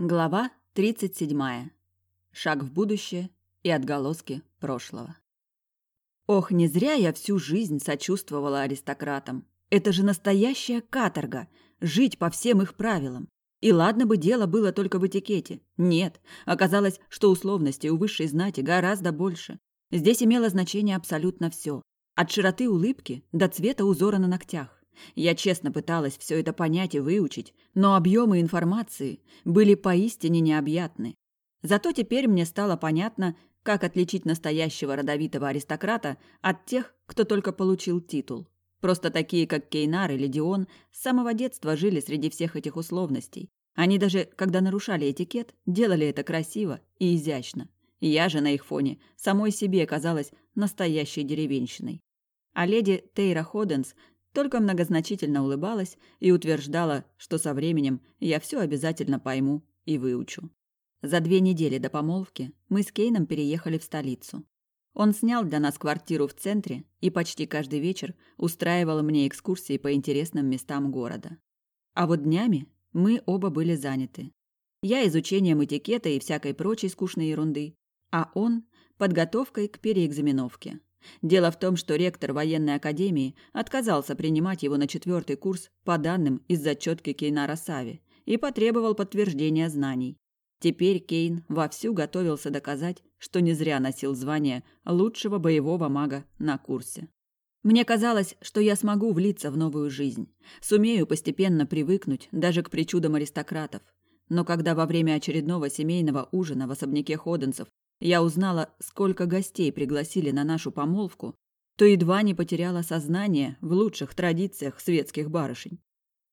Глава 37. Шаг в будущее и отголоски прошлого. Ох, не зря я всю жизнь сочувствовала аристократам. Это же настоящая каторга – жить по всем их правилам. И ладно бы дело было только в этикете. Нет, оказалось, что условностей у высшей знати гораздо больше. Здесь имело значение абсолютно все. От широты улыбки до цвета узора на ногтях. Я честно пыталась все это понять и выучить, но объемы информации были поистине необъятны. Зато теперь мне стало понятно, как отличить настоящего родовитого аристократа от тех, кто только получил титул. Просто такие, как Кейнар или Дион, с самого детства жили среди всех этих условностей. Они даже, когда нарушали этикет, делали это красиво и изящно. Я же на их фоне самой себе казалась настоящей деревенщиной. А леди Тейра Ходенс только многозначительно улыбалась и утверждала, что со временем я все обязательно пойму и выучу. За две недели до помолвки мы с Кейном переехали в столицу. Он снял для нас квартиру в центре и почти каждый вечер устраивал мне экскурсии по интересным местам города. А вот днями мы оба были заняты. Я изучением этикета и всякой прочей скучной ерунды, а он – подготовкой к переэкзаменовке. Дело в том, что ректор военной академии отказался принимать его на четвертый курс по данным из зачетки Кейнара Сави и потребовал подтверждения знаний. Теперь Кейн вовсю готовился доказать, что не зря носил звание лучшего боевого мага на курсе. Мне казалось, что я смогу влиться в новую жизнь, сумею постепенно привыкнуть даже к причудам аристократов. Но когда во время очередного семейного ужина в особняке Ходенцев я узнала, сколько гостей пригласили на нашу помолвку, то едва не потеряла сознание в лучших традициях светских барышень.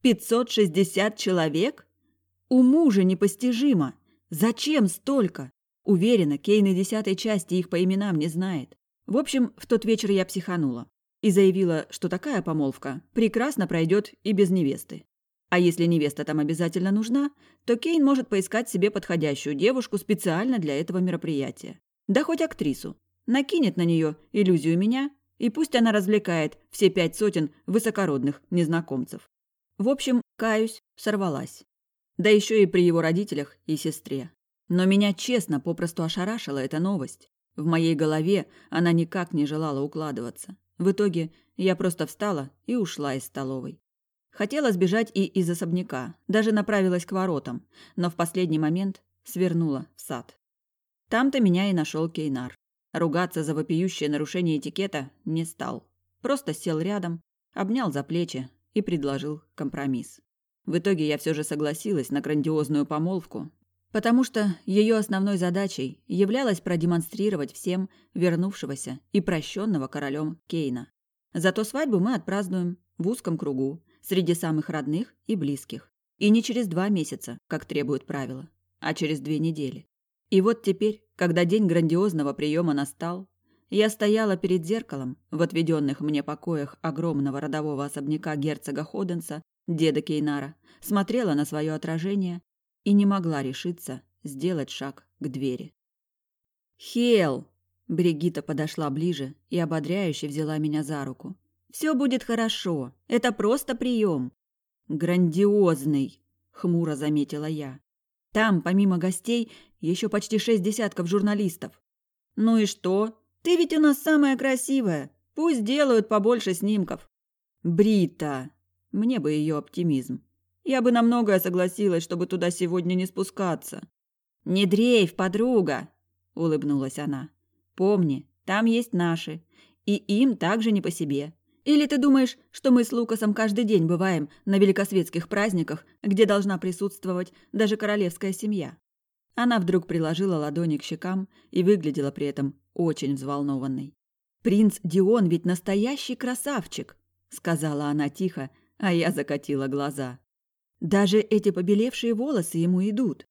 «Пятьсот шестьдесят человек? Уму же непостижимо! Зачем столько? Уверена, Кейн и десятой части их по именам не знает. В общем, в тот вечер я психанула и заявила, что такая помолвка прекрасно пройдет и без невесты. А если невеста там обязательно нужна, то Кейн может поискать себе подходящую девушку специально для этого мероприятия. Да хоть актрису. Накинет на нее иллюзию меня, и пусть она развлекает все пять сотен высокородных незнакомцев. В общем, каюсь, сорвалась. Да еще и при его родителях и сестре. Но меня честно попросту ошарашила эта новость. В моей голове она никак не желала укладываться. В итоге я просто встала и ушла из столовой. Хотела сбежать и из особняка, даже направилась к воротам, но в последний момент свернула в сад. Там-то меня и нашел Кейнар. Ругаться за вопиющее нарушение этикета не стал. Просто сел рядом, обнял за плечи и предложил компромисс. В итоге я все же согласилась на грандиозную помолвку, потому что ее основной задачей являлось продемонстрировать всем вернувшегося и прощенного королем Кейна. Зато свадьбу мы отпразднуем в узком кругу, среди самых родных и близких. И не через два месяца, как требуют правила, а через две недели. И вот теперь, когда день грандиозного приема настал, я стояла перед зеркалом в отведенных мне покоях огромного родового особняка герцога Ходенса, деда Кейнара, смотрела на свое отражение и не могла решиться сделать шаг к двери. «Хел!» Бригита подошла ближе и ободряюще взяла меня за руку. Все будет хорошо. Это просто прием. Грандиозный, хмуро заметила я. Там, помимо гостей, еще почти шесть десятков журналистов. Ну и что? Ты ведь у нас самая красивая. Пусть делают побольше снимков. Брита. Мне бы ее оптимизм. Я бы на многое согласилась, чтобы туда сегодня не спускаться. Не дрейф, подруга, улыбнулась она. Помни, там есть наши, и им также не по себе. Или ты думаешь, что мы с Лукасом каждый день бываем на великосветских праздниках, где должна присутствовать даже королевская семья?» Она вдруг приложила ладони к щекам и выглядела при этом очень взволнованной. «Принц Дион ведь настоящий красавчик!» — сказала она тихо, а я закатила глаза. «Даже эти побелевшие волосы ему идут.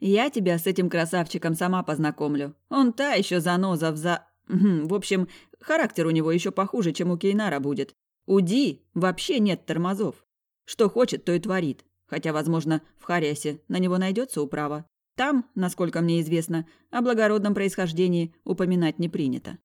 Я тебя с этим красавчиком сама познакомлю. Он та еще заноза в за... В общем, характер у него еще похуже, чем у Кейнара будет. У Ди вообще нет тормозов. Что хочет, то и творит. Хотя, возможно, в Хариасе на него найдется управа. Там, насколько мне известно, о благородном происхождении упоминать не принято.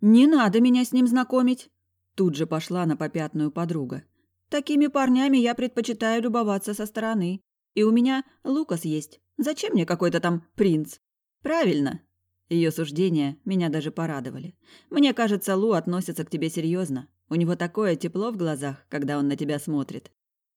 «Не надо меня с ним знакомить!» Тут же пошла на попятную подруга. «Такими парнями я предпочитаю любоваться со стороны. И у меня Лукас есть. Зачем мне какой-то там принц? Правильно. Ее суждения меня даже порадовали. Мне кажется, Лу относится к тебе серьезно. У него такое тепло в глазах, когда он на тебя смотрит.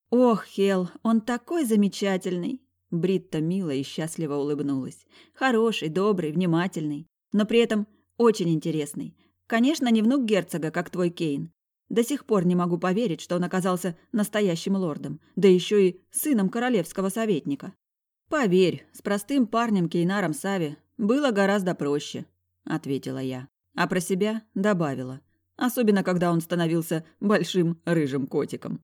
Ох, Хел, он такой замечательный. Бритта мило и счастливо улыбнулась. Хороший, добрый, внимательный, но при этом очень интересный. Конечно, не внук герцога, как твой Кейн. До сих пор не могу поверить, что он оказался настоящим лордом, да еще и сыном королевского советника. Поверь, с простым парнем Кейнаром Сави было гораздо проще, ответила я, а про себя добавила, особенно когда он становился большим рыжим котиком.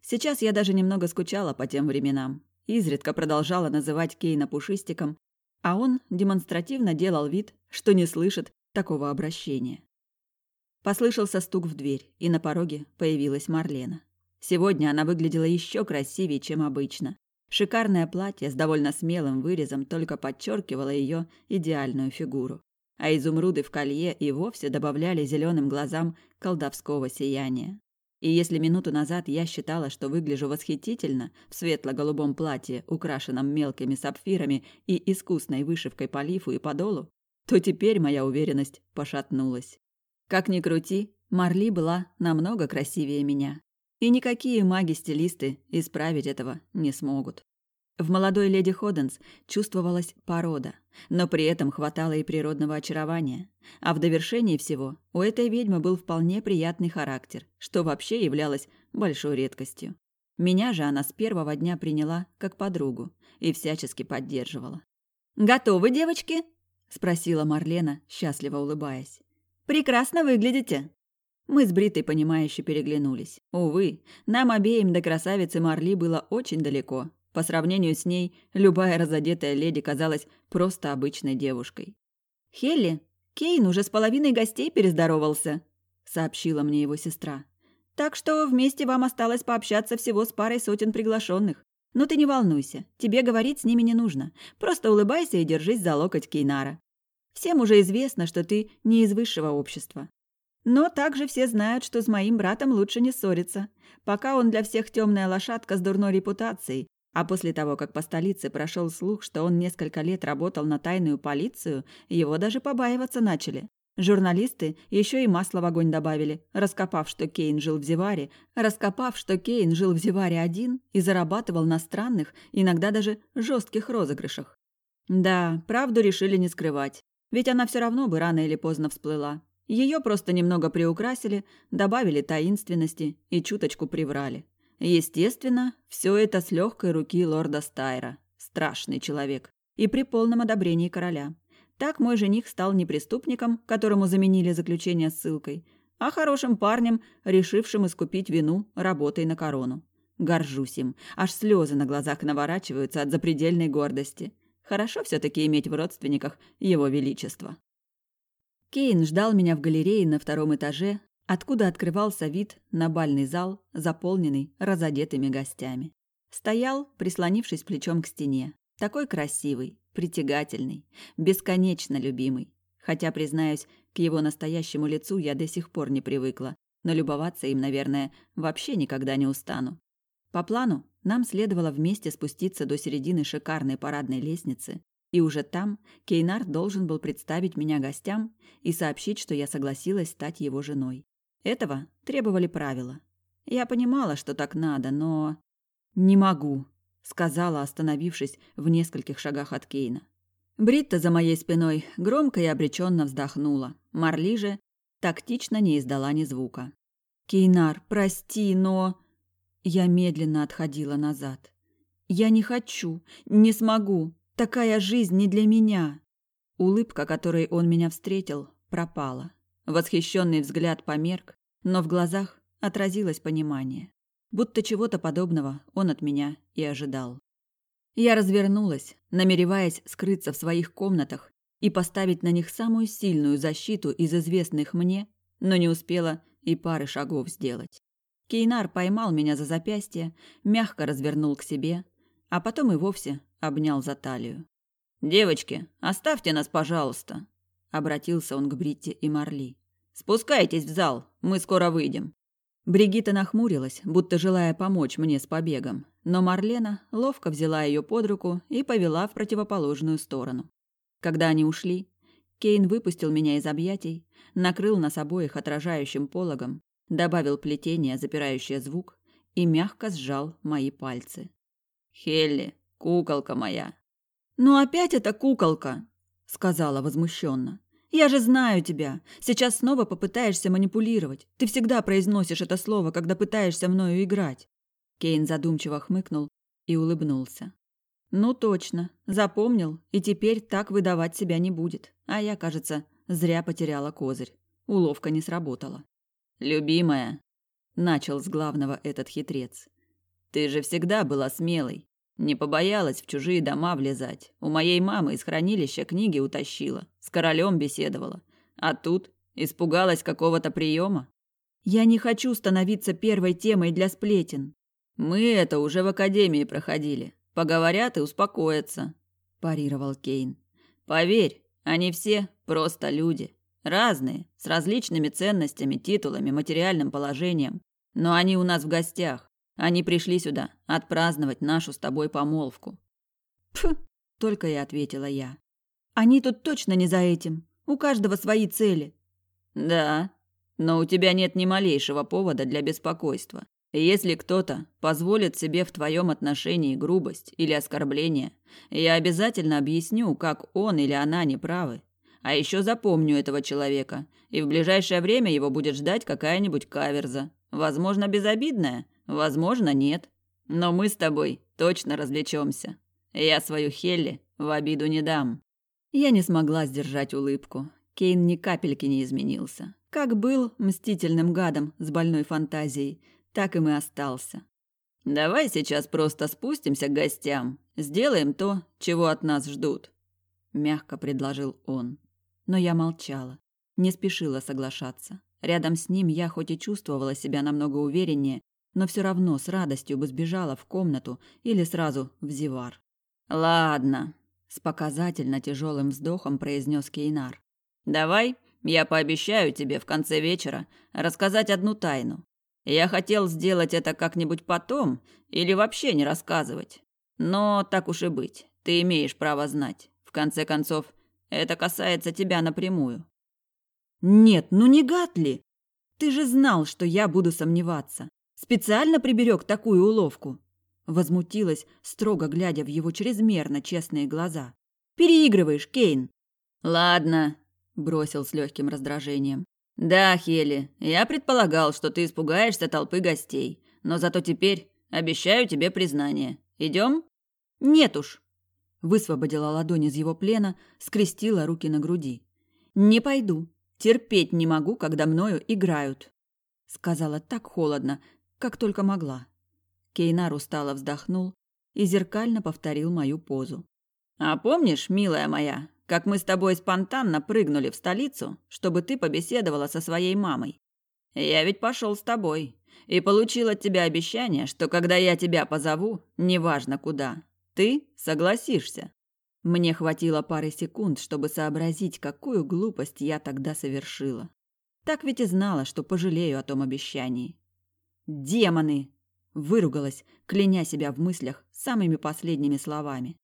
Сейчас я даже немного скучала по тем временам. Изредка продолжала называть Кейна пушистиком, а он демонстративно делал вид, что не слышит такого обращения. Послышался стук в дверь, и на пороге появилась Марлена. Сегодня она выглядела еще красивее, чем обычно. Шикарное платье с довольно смелым вырезом только подчеркивало ее идеальную фигуру. А изумруды в колье и вовсе добавляли зеленым глазам колдовского сияния. И если минуту назад я считала, что выгляжу восхитительно в светло-голубом платье, украшенном мелкими сапфирами и искусной вышивкой по лифу и подолу, то теперь моя уверенность пошатнулась. Как ни крути, Марли была намного красивее меня. И никакие маги-стилисты исправить этого не смогут. В молодой леди Ходенс чувствовалась порода, но при этом хватало и природного очарования. А в довершении всего у этой ведьмы был вполне приятный характер, что вообще являлось большой редкостью. Меня же она с первого дня приняла как подругу и всячески поддерживала. «Готовы, девочки?» – спросила Марлена, счастливо улыбаясь. Прекрасно выглядите!» Мы с Бритой, понимающе переглянулись. Увы, нам обеим до красавицы Марли было очень далеко. По сравнению с ней, любая разодетая леди казалась просто обычной девушкой. «Хелли, Кейн уже с половиной гостей перездоровался», — сообщила мне его сестра. «Так что вместе вам осталось пообщаться всего с парой сотен приглашенных. Но ты не волнуйся, тебе говорить с ними не нужно. Просто улыбайся и держись за локоть Кейнара. Всем уже известно, что ты не из высшего общества. Но также все знают, что с моим братом лучше не ссориться, пока он для всех темная лошадка с дурной репутацией, а после того, как по столице прошел слух, что он несколько лет работал на тайную полицию, его даже побаиваться начали. Журналисты еще и масло в огонь добавили, раскопав, что Кейн жил в Зеваре, раскопав, что Кейн жил в Зеваре один и зарабатывал на странных, иногда даже жестких розыгрышах. Да, правду решили не скрывать. Ведь она все равно бы рано или поздно всплыла. Ее просто немного приукрасили, добавили таинственности и чуточку приврали. Естественно, все это с легкой руки лорда Стайра. Страшный человек. И при полном одобрении короля. Так мой жених стал не преступником, которому заменили заключение ссылкой, а хорошим парнем, решившим искупить вину работой на корону. Горжусь им, аж слезы на глазах наворачиваются от запредельной гордости. Хорошо все-таки иметь в родственниках его величество. Кейн ждал меня в галерее на втором этаже, откуда открывался вид на бальный зал, заполненный разодетыми гостями. Стоял, прислонившись плечом к стене. Такой красивый, притягательный, бесконечно любимый. Хотя, признаюсь, к его настоящему лицу я до сих пор не привыкла, но любоваться им, наверное, вообще никогда не устану. По плану нам следовало вместе спуститься до середины шикарной парадной лестницы, и уже там Кейнар должен был представить меня гостям и сообщить, что я согласилась стать его женой. Этого требовали правила. Я понимала, что так надо, но... «Не могу», — сказала, остановившись в нескольких шагах от Кейна. Бритта за моей спиной громко и обреченно вздохнула. Марли же тактично не издала ни звука. «Кейнар, прости, но...» Я медленно отходила назад. «Я не хочу, не смогу. Такая жизнь не для меня». Улыбка, которой он меня встретил, пропала. Восхищенный взгляд померк, но в глазах отразилось понимание. Будто чего-то подобного он от меня и ожидал. Я развернулась, намереваясь скрыться в своих комнатах и поставить на них самую сильную защиту из известных мне, но не успела и пары шагов сделать. Кейнар поймал меня за запястье, мягко развернул к себе, а потом и вовсе обнял за талию. «Девочки, оставьте нас, пожалуйста», — обратился он к Бритте и Марли. «Спускайтесь в зал, мы скоро выйдем». Бригита нахмурилась, будто желая помочь мне с побегом, но Марлена ловко взяла ее под руку и повела в противоположную сторону. Когда они ушли, Кейн выпустил меня из объятий, накрыл нас обоих отражающим пологом, добавил плетение, запирающее звук, и мягко сжал мои пальцы. «Хелли, куколка моя!» «Ну опять эта куколка!» — сказала возмущенно. Я же знаю тебя. Сейчас снова попытаешься манипулировать. Ты всегда произносишь это слово, когда пытаешься мною играть. Кейн задумчиво хмыкнул и улыбнулся. Ну точно, запомнил, и теперь так выдавать себя не будет. А я, кажется, зря потеряла козырь. Уловка не сработала. Любимая, начал с главного этот хитрец. Ты же всегда была смелой. Не побоялась в чужие дома влезать. У моей мамы из хранилища книги утащила, с королем беседовала. А тут испугалась какого-то приема. Я не хочу становиться первой темой для сплетен. Мы это уже в академии проходили. Поговорят и успокоятся, парировал Кейн. Поверь, они все просто люди. Разные, с различными ценностями, титулами, материальным положением. Но они у нас в гостях. Они пришли сюда отпраздновать нашу с тобой помолвку. Пф, только и ответила я. Они тут точно не за этим. У каждого свои цели. Да, но у тебя нет ни малейшего повода для беспокойства. Если кто-то позволит себе в твоем отношении грубость или оскорбление, я обязательно объясню, как он или она неправы. А еще запомню этого человека, и в ближайшее время его будет ждать какая-нибудь каверза. Возможно, безобидная, Возможно, нет. Но мы с тобой точно развлечемся. Я свою Хелли в обиду не дам. Я не смогла сдержать улыбку. Кейн ни капельки не изменился. Как был мстительным гадом с больной фантазией, так им и остался. Давай сейчас просто спустимся к гостям, сделаем то, чего от нас ждут, мягко предложил он. Но я молчала, не спешила соглашаться. Рядом с ним я хоть и чувствовала себя намного увереннее, но все равно с радостью бы сбежала в комнату или сразу в зевар. «Ладно», – с показательно тяжелым вздохом произнес Кейнар. «Давай, я пообещаю тебе в конце вечера рассказать одну тайну. Я хотел сделать это как-нибудь потом или вообще не рассказывать. Но так уж и быть, ты имеешь право знать. В конце концов, это касается тебя напрямую». «Нет, ну не гад ли? Ты же знал, что я буду сомневаться. Специально приберег такую уловку?» Возмутилась, строго глядя в его чрезмерно честные глаза. «Переигрываешь, Кейн!» «Ладно», – бросил с легким раздражением. «Да, Хели, я предполагал, что ты испугаешься толпы гостей, но зато теперь обещаю тебе признание. Идем?» «Нет уж», – высвободила ладонь из его плена, скрестила руки на груди. «Не пойду. Терпеть не могу, когда мною играют», – сказала так холодно, как только могла. Кейнар устало вздохнул и зеркально повторил мою позу. «А помнишь, милая моя, как мы с тобой спонтанно прыгнули в столицу, чтобы ты побеседовала со своей мамой? Я ведь пошел с тобой и получил от тебя обещание, что когда я тебя позову, неважно куда, ты согласишься». Мне хватило пары секунд, чтобы сообразить, какую глупость я тогда совершила. Так ведь и знала, что пожалею о том обещании. Демоны! Выругалась, кляня себя в мыслях самыми последними словами.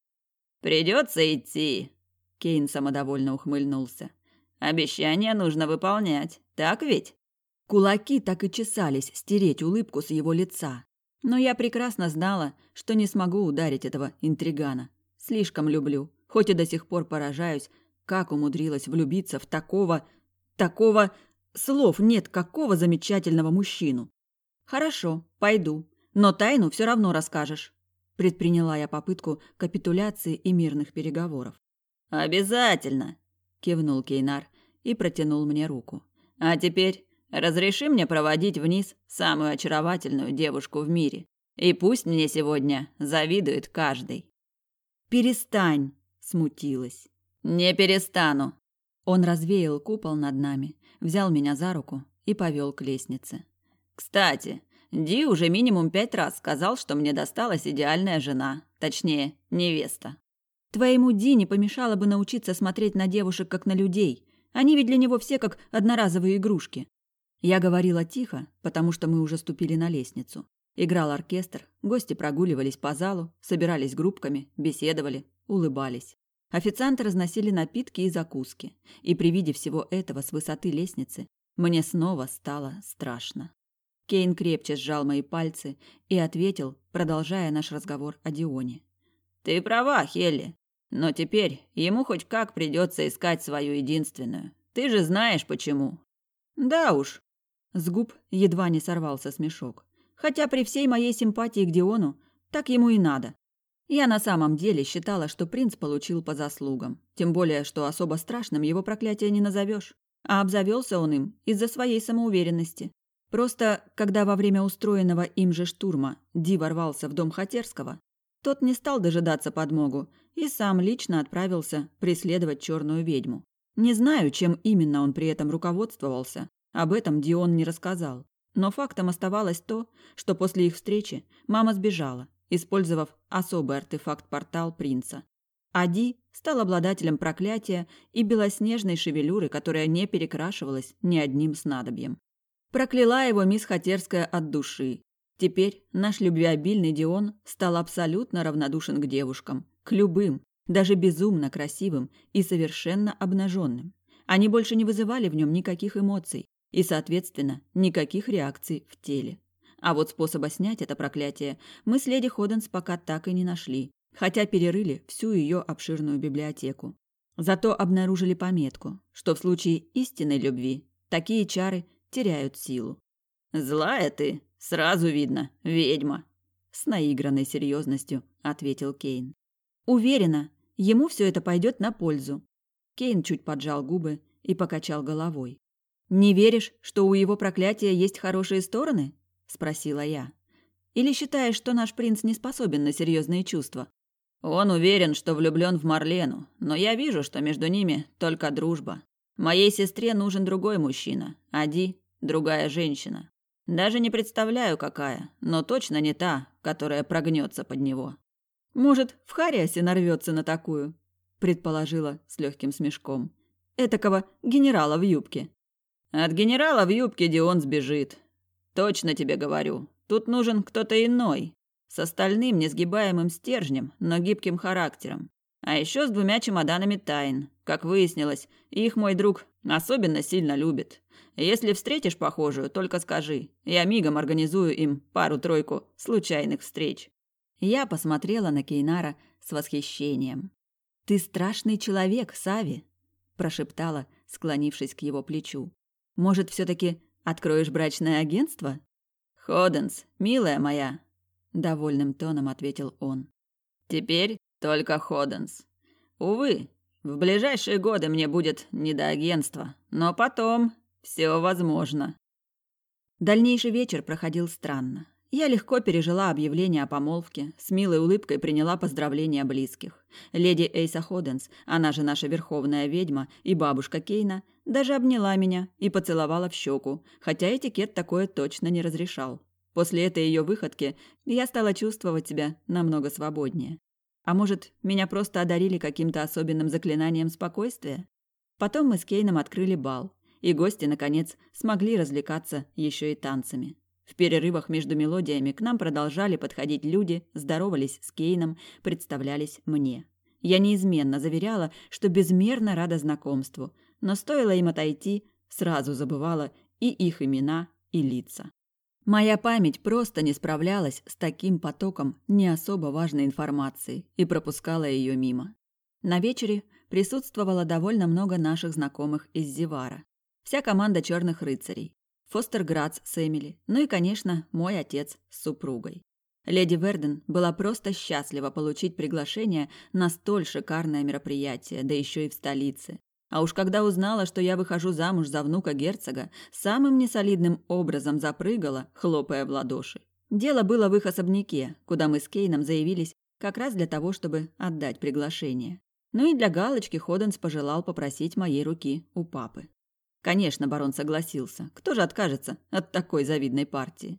Придется идти. Кейн самодовольно ухмыльнулся. Обещание нужно выполнять, так ведь? Кулаки так и чесались стереть улыбку с его лица. Но я прекрасно знала, что не смогу ударить этого интригана. Слишком люблю, хоть и до сих пор поражаюсь, как умудрилась влюбиться в такого... такого... слов нет какого замечательного мужчину. «Хорошо, пойду. Но тайну все равно расскажешь». Предприняла я попытку капитуляции и мирных переговоров. «Обязательно!» – кивнул Кейнар и протянул мне руку. «А теперь разреши мне проводить вниз самую очаровательную девушку в мире. И пусть мне сегодня завидует каждый». «Перестань!» – смутилась. «Не перестану!» Он развеял купол над нами, взял меня за руку и повел к лестнице. Кстати, Ди уже минимум пять раз сказал, что мне досталась идеальная жена, точнее, невеста. Твоему Ди не помешало бы научиться смотреть на девушек как на людей. Они ведь для него все как одноразовые игрушки. Я говорила тихо, потому что мы уже ступили на лестницу. Играл оркестр, гости прогуливались по залу, собирались группками, беседовали, улыбались. Официанты разносили напитки и закуски. И при виде всего этого с высоты лестницы мне снова стало страшно. Кейн крепче сжал мои пальцы и ответил, продолжая наш разговор о Дионе. «Ты права, Хелли. Но теперь ему хоть как придется искать свою единственную. Ты же знаешь, почему». «Да уж». С губ едва не сорвался смешок. Хотя при всей моей симпатии к Диону, так ему и надо. Я на самом деле считала, что принц получил по заслугам. Тем более, что особо страшным его проклятие не назовешь. А обзавелся он им из-за своей самоуверенности. Просто, когда во время устроенного им же штурма Ди ворвался в дом Хатерского, тот не стал дожидаться подмогу и сам лично отправился преследовать черную ведьму. Не знаю, чем именно он при этом руководствовался, об этом Дион не рассказал. Но фактом оставалось то, что после их встречи мама сбежала, использовав особый артефакт-портал принца. А Ди стал обладателем проклятия и белоснежной шевелюры, которая не перекрашивалась ни одним снадобьем. Прокляла его мисс Хатерская от души. Теперь наш любвеобильный Дион стал абсолютно равнодушен к девушкам, к любым, даже безумно красивым и совершенно обнаженным. Они больше не вызывали в нем никаких эмоций и, соответственно, никаких реакций в теле. А вот способа снять это проклятие мы с леди Ходенс пока так и не нашли, хотя перерыли всю ее обширную библиотеку. Зато обнаружили пометку, что в случае истинной любви такие чары теряют силу. «Злая ты, сразу видно, ведьма!» С наигранной серьезностью ответил Кейн. «Уверена, ему все это пойдет на пользу». Кейн чуть поджал губы и покачал головой. «Не веришь, что у его проклятия есть хорошие стороны?» – спросила я. «Или считаешь, что наш принц не способен на серьезные чувства?» «Он уверен, что влюблен в Марлену, но я вижу, что между ними только дружба. Моей сестре нужен другой мужчина, а Ди – другая женщина. Даже не представляю, какая, но точно не та, которая прогнется под него». «Может, в Хариасе нарвется на такую?» – предположила с легким смешком. «Этакого генерала в юбке». «От генерала в юбке Дион сбежит. Точно тебе говорю. Тут нужен кто-то иной, с остальным несгибаемым стержнем, но гибким характером. А еще с двумя чемоданами тайн. Как выяснилось, их мой друг особенно сильно любит. Если встретишь похожую, только скажи. Я мигом организую им пару-тройку случайных встреч. Я посмотрела на Кейнара с восхищением. «Ты страшный человек, Сави», – прошептала, склонившись к его плечу. «Может, все таки откроешь брачное агентство?» «Ходенс, милая моя», – довольным тоном ответил он. «Теперь только Ходенс. Увы, в ближайшие годы мне будет не до агентства, но потом все возможно». Дальнейший вечер проходил странно. Я легко пережила объявление о помолвке, с милой улыбкой приняла поздравления близких. Леди Эйса Ходенс, она же наша верховная ведьма и бабушка Кейна, даже обняла меня и поцеловала в щеку, хотя этикет такое точно не разрешал. После этой ее выходки я стала чувствовать себя намного свободнее. А может, меня просто одарили каким-то особенным заклинанием спокойствия? Потом мы с Кейном открыли бал, и гости, наконец, смогли развлекаться еще и танцами. В перерывах между мелодиями к нам продолжали подходить люди, здоровались с Кейном, представлялись мне. Я неизменно заверяла, что безмерно рада знакомству, но стоило им отойти, сразу забывала и их имена, и лица. Моя память просто не справлялась с таким потоком не особо важной информации и пропускала ее мимо. На вечере присутствовало довольно много наших знакомых из Зивара. Вся команда черных рыцарей. Фостер Грац с Эмили, ну и, конечно, мой отец с супругой. Леди Верден была просто счастлива получить приглашение на столь шикарное мероприятие, да еще и в столице. А уж когда узнала, что я выхожу замуж за внука герцога, самым несолидным образом запрыгала, хлопая в ладоши. Дело было в их особняке, куда мы с Кейном заявились как раз для того, чтобы отдать приглашение. Ну и для галочки Ходенс пожелал попросить моей руки у папы. Конечно, барон согласился. Кто же откажется от такой завидной партии?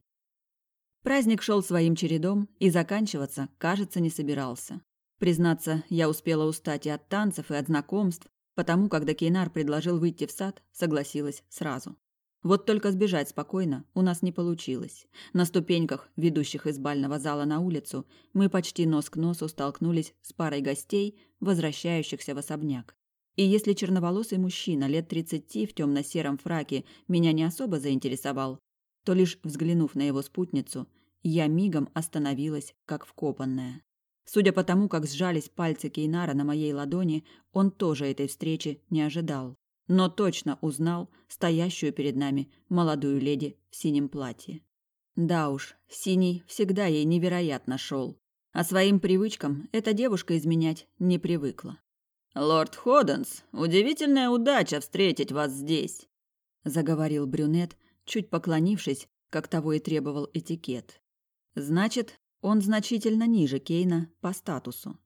Праздник шел своим чередом и заканчиваться, кажется, не собирался. Признаться, я успела устать и от танцев, и от знакомств, потому, когда Кейнар предложил выйти в сад, согласилась сразу. Вот только сбежать спокойно у нас не получилось. На ступеньках, ведущих из бального зала на улицу, мы почти нос к носу столкнулись с парой гостей, возвращающихся в особняк. И если черноволосый мужчина лет тридцати в темно-сером фраке меня не особо заинтересовал, то лишь взглянув на его спутницу, я мигом остановилась, как вкопанная. Судя по тому, как сжались пальцы Кейнара на моей ладони, он тоже этой встречи не ожидал, но точно узнал стоящую перед нами молодую леди в синем платье. Да уж, синий всегда ей невероятно шел, а своим привычкам эта девушка изменять не привыкла. «Лорд Ходенс, удивительная удача встретить вас здесь», – заговорил брюнет, чуть поклонившись, как того и требовал этикет. Значит, он значительно ниже Кейна по статусу.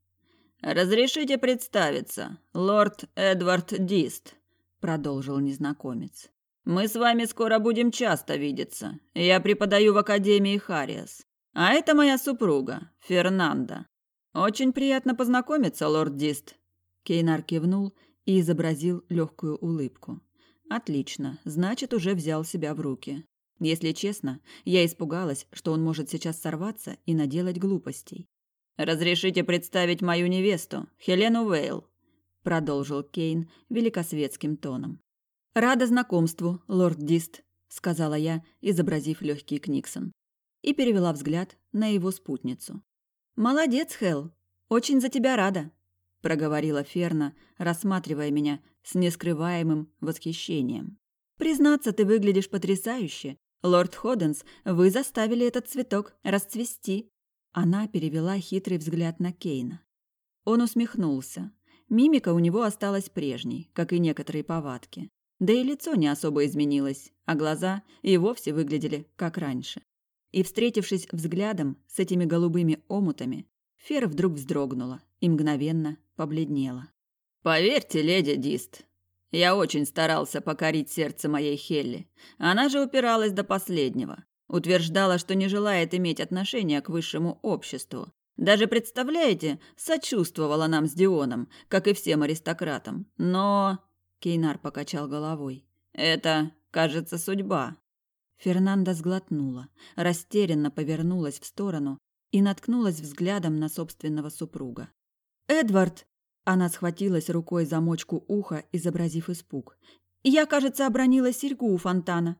«Разрешите представиться, лорд Эдвард Дист», – продолжил незнакомец. «Мы с вами скоро будем часто видеться. Я преподаю в Академии Хариас. А это моя супруга, Фернанда. Очень приятно познакомиться, лорд Дист». Кейнар кивнул и изобразил легкую улыбку. «Отлично, значит, уже взял себя в руки. Если честно, я испугалась, что он может сейчас сорваться и наделать глупостей. «Разрешите представить мою невесту, Хелену Вейл», – продолжил Кейн великосветским тоном. «Рада знакомству, лорд Дист», – сказала я, изобразив легкий Книксон. И перевела взгляд на его спутницу. «Молодец, Хел, очень за тебя рада», – проговорила Ферна, рассматривая меня с нескрываемым восхищением. «Признаться, ты выглядишь потрясающе, «Лорд Ходенс, вы заставили этот цветок расцвести». Она перевела хитрый взгляд на Кейна. Он усмехнулся. Мимика у него осталась прежней, как и некоторые повадки. Да и лицо не особо изменилось, а глаза и вовсе выглядели как раньше. И, встретившись взглядом с этими голубыми омутами, Фера вдруг вздрогнула и мгновенно побледнела. «Поверьте, леди Дист, я очень старался покорить сердце моей Хелли. Она же упиралась до последнего. Утверждала, что не желает иметь отношения к высшему обществу. Даже, представляете, сочувствовала нам с Дионом, как и всем аристократам. Но... Кейнар покачал головой. Это, кажется, судьба. Фернанда сглотнула, растерянно повернулась в сторону и наткнулась взглядом на собственного супруга. «Эдвард!» Она схватилась рукой за мочку уха, изобразив испуг. «Я, кажется, обронила серьгу у фонтана».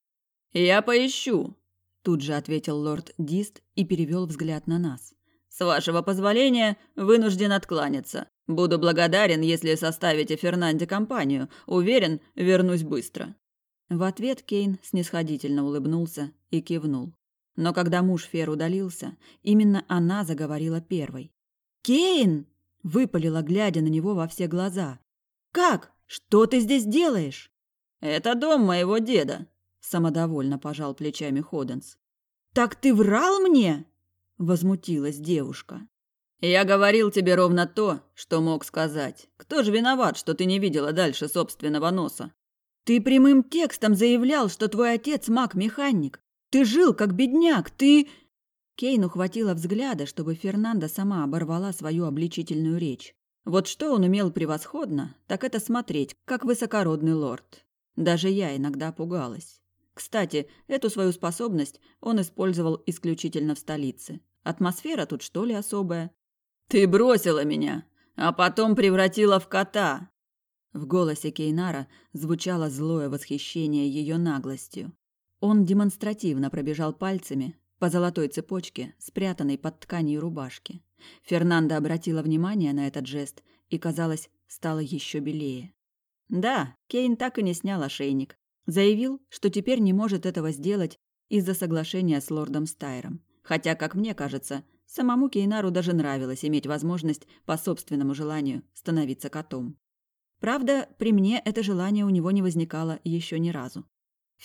«Я поищу», – тут же ответил лорд Дист и перевел взгляд на нас. «С вашего позволения, вынужден откланяться. Буду благодарен, если составите Фернанде компанию. Уверен, вернусь быстро». В ответ Кейн снисходительно улыбнулся и кивнул. Но когда муж Фер удалился, именно она заговорила первой. «Кейн!» Выпалила, глядя на него во все глаза. «Как? Что ты здесь делаешь?» «Это дом моего деда», – самодовольно пожал плечами Ходенс. «Так ты врал мне?» – возмутилась девушка. «Я говорил тебе ровно то, что мог сказать. Кто же виноват, что ты не видела дальше собственного носа?» «Ты прямым текстом заявлял, что твой отец маг-механик. Ты жил как бедняк, ты...» Кейн ухватила взгляда, чтобы Фернанда сама оборвала свою обличительную речь. Вот что он умел превосходно, так это смотреть, как высокородный лорд. Даже я иногда пугалась. Кстати, эту свою способность он использовал исключительно в столице. Атмосфера тут что ли особая? «Ты бросила меня, а потом превратила в кота!» В голосе Кейнара звучало злое восхищение ее наглостью. Он демонстративно пробежал пальцами по золотой цепочке, спрятанной под тканью рубашки. Фернанда обратила внимание на этот жест и, казалось, стала еще белее. Да, Кейн так и не снял ошейник. Заявил, что теперь не может этого сделать из-за соглашения с лордом Стайром. Хотя, как мне кажется, самому Кейнару даже нравилось иметь возможность по собственному желанию становиться котом. Правда, при мне это желание у него не возникало еще ни разу.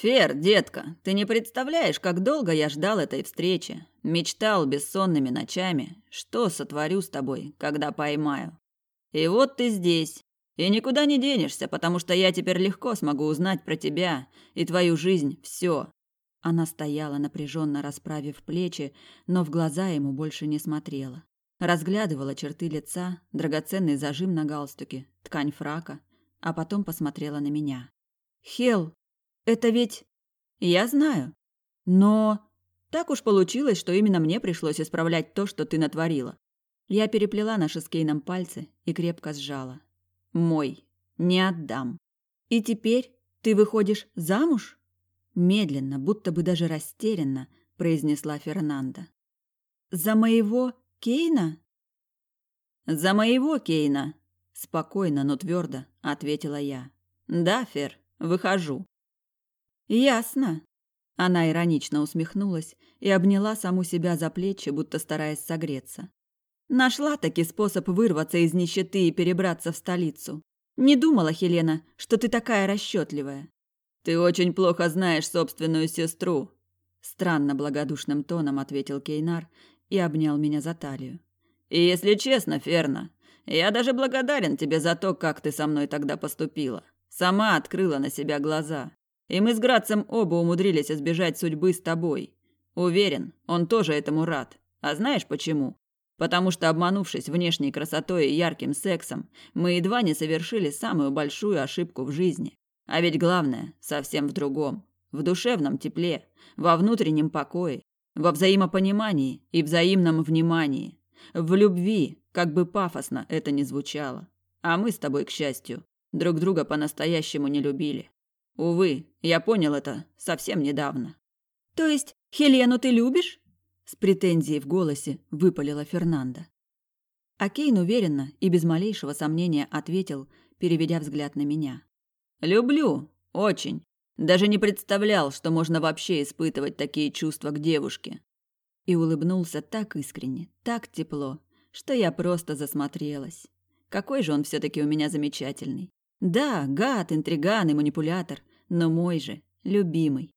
«Фер, детка, ты не представляешь, как долго я ждал этой встречи. Мечтал бессонными ночами, что сотворю с тобой, когда поймаю. И вот ты здесь. И никуда не денешься, потому что я теперь легко смогу узнать про тебя и твою жизнь все. Она стояла, напряженно расправив плечи, но в глаза ему больше не смотрела. Разглядывала черты лица, драгоценный зажим на галстуке, ткань фрака, а потом посмотрела на меня. «Хел, это ведь... Я знаю. Но так уж получилось, что именно мне пришлось исправлять то, что ты натворила. Я переплела наши с Кейном пальцы и крепко сжала. Мой. Не отдам. И теперь ты выходишь замуж? Медленно, будто бы даже растерянно, произнесла Фернанда. За моего Кейна? За моего Кейна, спокойно, но твердо ответила я. Да, Фер, выхожу. Ясно. Она иронично усмехнулась и обняла саму себя за плечи, будто стараясь согреться. Нашла таки способ вырваться из нищеты и перебраться в столицу. Не думала, Хелена, что ты такая расчетливая. Ты очень плохо знаешь собственную сестру, странно благодушным тоном ответил Кейнар и обнял меня за талию. И если честно, Ферна, я даже благодарен тебе за то, как ты со мной тогда поступила. Сама открыла на себя глаза. И мы с Грацем оба умудрились избежать судьбы с тобой. Уверен, он тоже этому рад. А знаешь почему? Потому что, обманувшись внешней красотой и ярким сексом, мы едва не совершили самую большую ошибку в жизни. А ведь главное совсем в другом. В душевном тепле, во внутреннем покое, во взаимопонимании и взаимном внимании, в любви, как бы пафосно это ни звучало. А мы с тобой, к счастью, друг друга по-настоящему не любили. Увы, я понял это совсем недавно. То есть Хелену ты любишь? С претензией в голосе выпалила Фернанда. А Кейн уверенно и без малейшего сомнения ответил, переведя взгляд на меня. «Люблю. Очень. Даже не представлял, что можно вообще испытывать такие чувства к девушке. И улыбнулся так искренне, так тепло, что я просто засмотрелась. Какой же он все таки у меня замечательный. Да, гад, интриган и манипулятор, но мой же, любимый.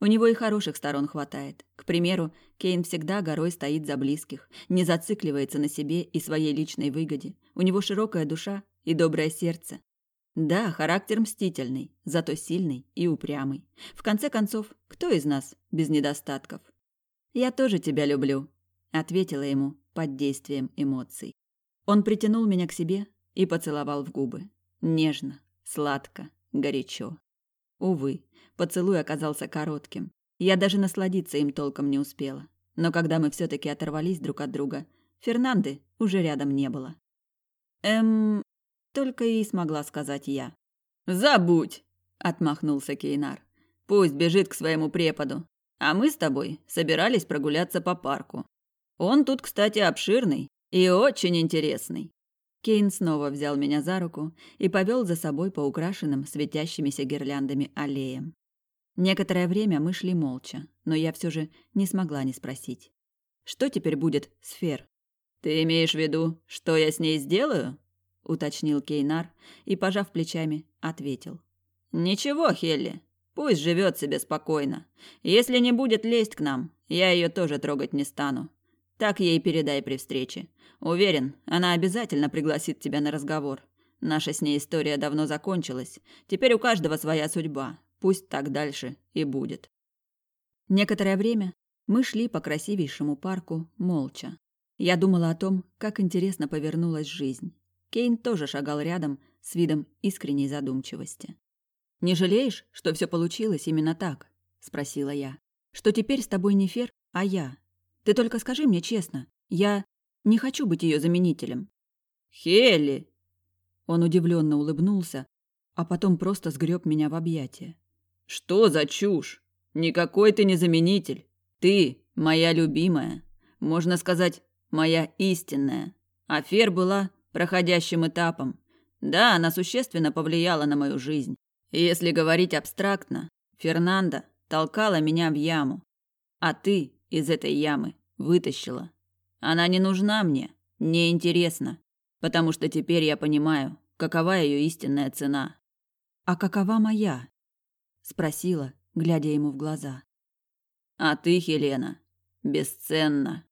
У него и хороших сторон хватает. К примеру, Кейн всегда горой стоит за близких, не зацикливается на себе и своей личной выгоде. У него широкая душа и доброе сердце. Да, характер мстительный, зато сильный и упрямый. В конце концов, кто из нас без недостатков? Я тоже тебя люблю, ответила ему под действием эмоций. Он притянул меня к себе и поцеловал в губы. Нежно, сладко, горячо. Увы, поцелуй оказался коротким. Я даже насладиться им толком не успела. Но когда мы все таки оторвались друг от друга, Фернанды уже рядом не было. Эм, только и смогла сказать я. «Забудь!» – отмахнулся Кейнар. «Пусть бежит к своему преподу. А мы с тобой собирались прогуляться по парку. Он тут, кстати, обширный и очень интересный». Кейн снова взял меня за руку и повел за собой по украшенным светящимися гирляндами аллеям. Некоторое время мы шли молча, но я все же не смогла не спросить. «Что теперь будет с Фер?» «Ты имеешь в виду, что я с ней сделаю?» уточнил Кейнар и, пожав плечами, ответил. Ничего, Хелли, пусть живет себе спокойно. Если не будет лезть к нам, я ее тоже трогать не стану. Так ей передай при встрече. Уверен, она обязательно пригласит тебя на разговор. Наша с ней история давно закончилась. Теперь у каждого своя судьба. Пусть так дальше и будет. Некоторое время мы шли по красивейшему парку молча. Я думала о том, как интересно повернулась жизнь. Кейн тоже шагал рядом с видом искренней задумчивости. «Не жалеешь, что все получилось именно так?» – спросила я. «Что теперь с тобой не Фер, а я? Ты только скажи мне честно, я не хочу быть ее заменителем». «Хелли!» Он удивленно улыбнулся, а потом просто сгреб меня в объятия. «Что за чушь? Никакой ты не заменитель. Ты моя любимая. Можно сказать, моя истинная. А Фер была проходящим этапом. Да, она существенно повлияла на мою жизнь. Если говорить абстрактно, Фернанда толкала меня в яму, а ты из этой ямы вытащила. Она не нужна мне, не интересна, потому что теперь я понимаю, какова ее истинная цена. А какова моя? спросила, глядя ему в глаза. А ты, Хелена, бесценна.